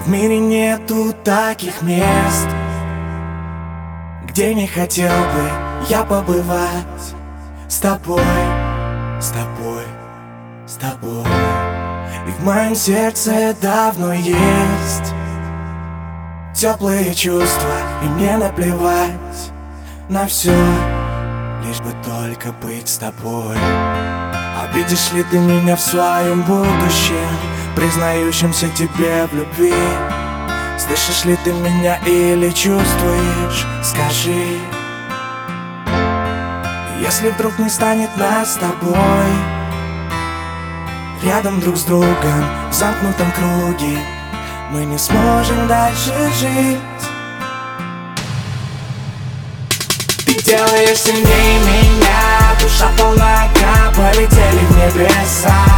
В мире нету таких мест Где не хотел бы я побывать С тобой, с тобой, с тобой. И в моем сердце давно есть Теплые чувства, и мне наплевать На все, лишь бы только быть с тобой. Обидишь ли ты меня в своем будущем Признающимся тебе в любви. Слышишь ли ты меня или чувствуешь? Скажи. Если вдруг не станет нас с тобой Рядом друг с другом, в замкнутом круге Мы не сможем дальше жить. Ты делаешь сильнее меня Душа полна полетели в небеса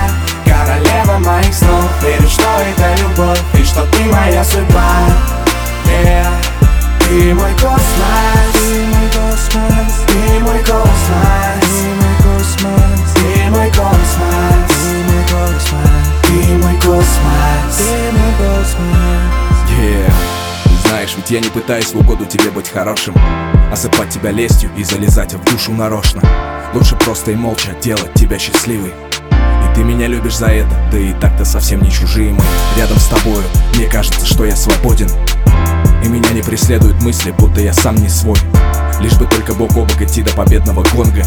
моя судьба. Yeah. Ты мой космос. Ты мой космос. Ты мой космос. Ты мой космос. Ты мой космос. Ты мой космос Ты мой космос Yeah знаешь, ведь я не пытаюсь в угоду тебе быть хорошим Осыпать тебя лестью и залезать в душу нарочно. Лучше просто и молча делать тебя счастливой ты меня любишь за это, да и так-то совсем не чужие мы. Рядом с тобою, мне кажется, что я свободен. И меня не преследуют мысли, будто я сам не свой. Лишь бы только бок о бок идти до победного гонга.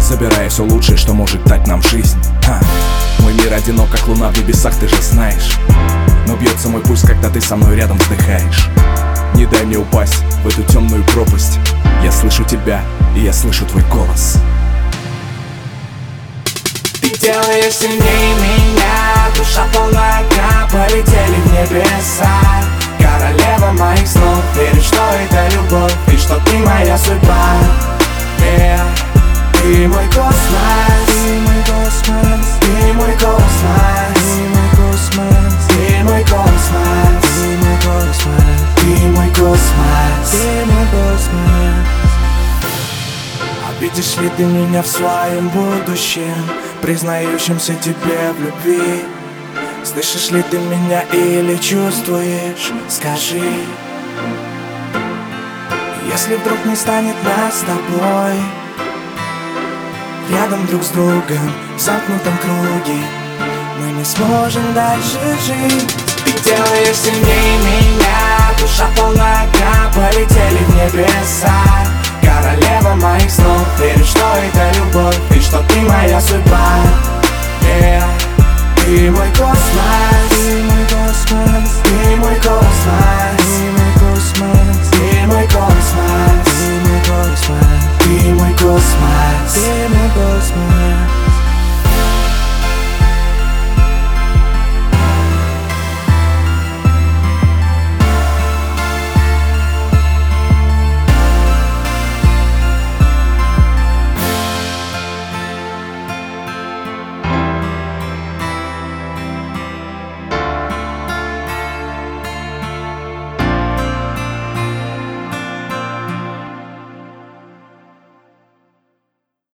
Собирая все лучшее, что может дать нам жизнь. Ха. Мой мир одинок, как луна в небесах, ты же знаешь. Но бьется мой пульс, когда ты со мной рядом вздыхаешь. Не дай мне упасть в эту темную пропасть. Я слышу тебя, и я слышу твой голос ты делаешь сильнее меня Душа полна огня, полетели в небеса Ты меня в своем будущем Признающимся тебе в любви Слышишь ли ты меня или чувствуешь? Скажи. Если вдруг не станет нас с тобой Рядом друг с другом, в замкнутом круге Мы не сможем дальше жить. Ты делаешь сильнее меня Душа полна огня, полетели в небеса. Королева моих снов Верю, что это любовь И что ты моя судьба yeah. Ты мой космос Ты мой